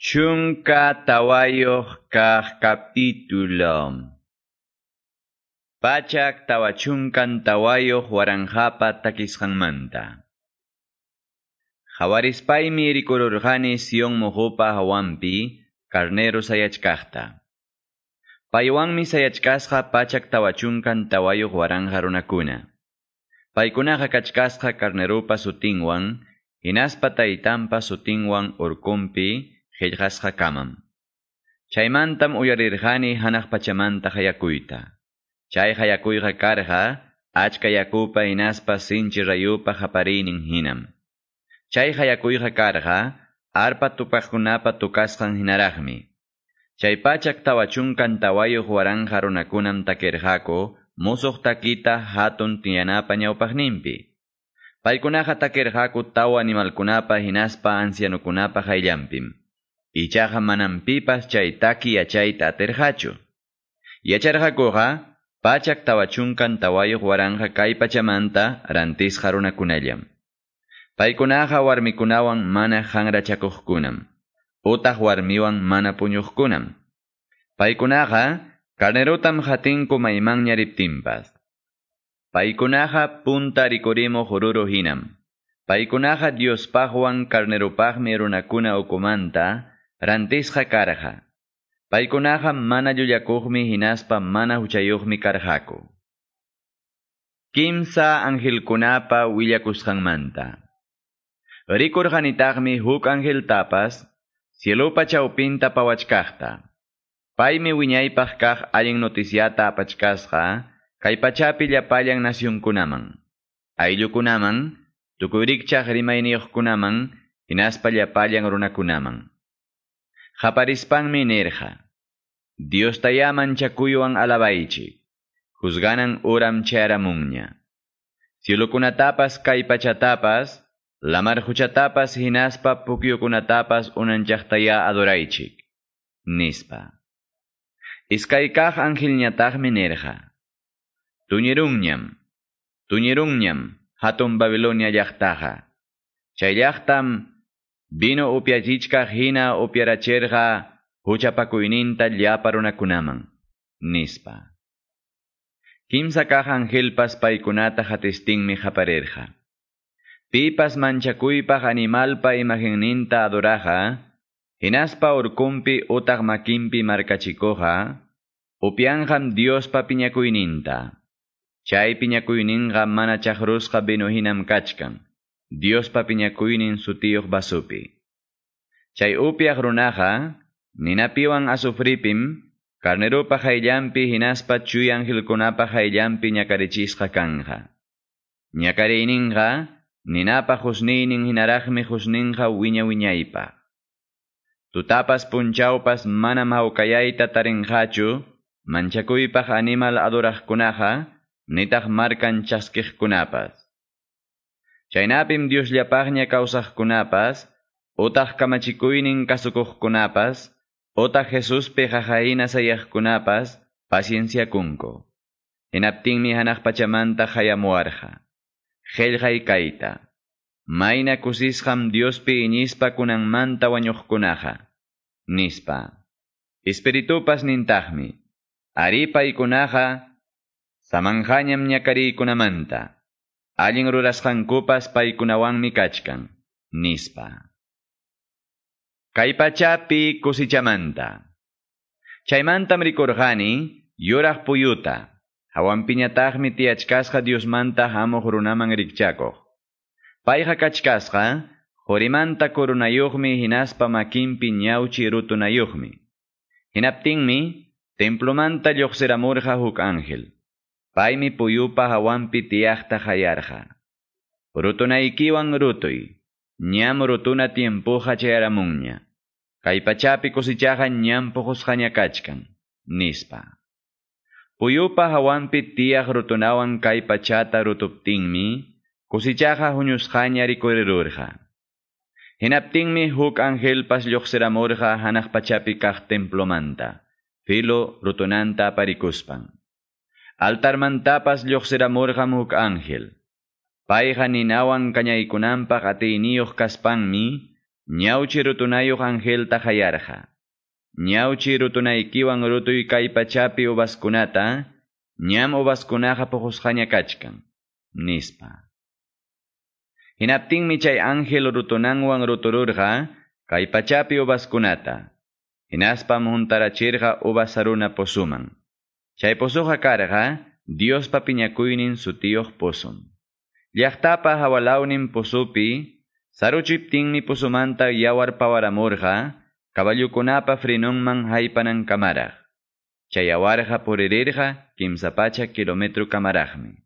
Chunka tawayoq kaq capítulo. Pachak tawachunkan tawayoq waranjapa takisqanmanta. Hawarispaymi rikururqani Sion muhupa hawampi, carnero sayachkaqta. Paywanmi sayachkasqa pachak tawachunkan tawayoq waranja runakuna. Paykunaqa kachkasqa carnerupa sutinwan, hinaspa taytanpa sutinwan urkumpi, qillqasqa kamam. Chaymantam uyarirqani hanaq pachamanta hayakuyta. Chay hayakuyqa karqa, achka yakupa hinaspa sinchi rayupa haparinin hinam. Chay hayakuyqa karqa, arpa tupaqkunapa tukasqan hinaraqmi. Chay pachak tawachunkan tawayuq waranja runakunam takita hatun tiyanapa ñawpaqninpi. Paykunaqa takirqaku tawa animalkunapa hinaspa ancianukunapa hayllanpim. Ichaqa manam pipas chay taki yachayta atirqachu. Yacharqakuqa, pachak tawachunkan tawayuq waranja kay pachamanta rantisqa runakunallam. Warmikunawan mana hanrachakuqkunam. Utaq warmiwan mana puñuqkunam. Paykunaqa carnerutam hatinku maymanña riptinpas. Punta rikurimuq ruru hinam. Paykunaqa Diospaqwan carneropaqmi runakuna ukumanta rantisqa karqa. Paykunaqa mana llullakuqmi hinaspa mana huchayuqmi karqaku. Kimsa angelkunapa willakusqanmanta. Rikurqanitaqmi huk angeltapas, cielupa chawpinta pawachkaqta. Paymi wiñaypaq kaq allin noticiata apachkasqa, kay pachapi llapallan nasyunkunaman. Ayllukunaman, tukuyrikchaq rimayniyuqkunaman, hinaspa llapallan runakunaman. Japarispanmi nirqa. Dios tayaman chakuywan alabaychik. Juzganan uram chayaramunña. Cielukunatapas kay pachatapas, lamar huchatapas hinaspa pukyukunatapas unanchaqtaya adoraychik. Nispa. Iskaykaq angelñataqmi nirqa. Tuñirunñam. Tuñirunñam hatun Babilonia llaqtaqa. Chay llaqtam Vino upyachichkaq hina upyarachirqa huchapakuyninta llapa runakunaman, nispa. Kimsa kaq angelpas paykunata hatistinmi haparirqa. Pipas manchakuypaq animalpa imagenninta adoraqa, hinaspa urkumpi utaq makinpi markachikuqa, upyanqam Diospa piñakuyninta. Chay piñakuyninqa mana chaqrusqa vino hinam kachkan. Diospa piñakuynin sutiyuq basupi. Chay upyaq runaqa, ninapiwan asufripim, carnerupa hayllampi hinaspa chuy angelkunapa hayllampi ñakarichisqa kanja. Ñakariyninqa, ninapa husniynin hinaraqmi husninqa wiña wiñaypa. Tutapas punchawpas manam hawkayayta tarinqachu, manchakuypaq animal adoraqkunaqa, nitaq markan chaskiqkunapas. Chaynapim Diosllapaqña kawsaqkunapas, utaq kamachikuynin kasukuqkunapas, utaq Jesuspi qaqayna sayaqkunapas, pacienciakunku. Hinaptinmi hanaq pachamanta hayamuwarqa. Qillqay kayta. Mayna kusisqam Diospi iñispa kunanmanta wañuqkunaqa. Nispa. Espiritupas nintaqmi. Ari paykunaqa, samanhañam ñakariykunamanta. Allin rurasqankupas paykunawanmi kachkan, nispa. Kay pachapi kusichamanta. Chaymantam rikurqani, yuraq puyuta. Hawanpiñataqmi tiyachkasqa Diosmanta hamuq runaman rikchakuq. Payqa kachkasqa, Jorimanta korunayuqmi hinaspa makinpi ñawchi rutunayuqmi. Hinaptinmi, templomanta lluqsiramurqa huk ángel. Paymi puyupa hawanpi tiyaqta hayarqa. Rutunaykiwan rutuy. Ñam rutuna tiempuqa chayaramunña. Kay pachapi kusichaqa. Nispa. Puyupa hawanpi tiyaq rutunawan kay pachata rutuptinmi, kusichaqa huñusqaña rikurirurqa. Hinaptinmi huk angelpas lluqsiramurqa hanaq pachapi templomanta, filo rutunanta aparikuspan. Altarmantapas lluqsiramurqam huk ángel. Payqa ninawan kañaykunanpaq atiyniyuq kaspanmi, ñawchi rutunayuq angelta hayarqa. Ñawchi rutunaykiwan rutuy kay pachapi ubaskunata, ñam ubaskunaqa puqusqaña kachkan, nispa. Hinaptinmi chay ángel rutunanwan rutururqa, kay pachapi ubaskunata. Hinaspam juntarachirqa ubasaruna posuman. Chay posuqa karqa, Dios papiñakuynin sutiyuq posum. Llaqtapa hawalawnin posupi, saruchiptinmi posumanta yawar pawaramurqa, caballukunapa frenonman haypanan kamaraq. Chay yawarqa puririrqa kimsa pacha kilometro kamaraqmi.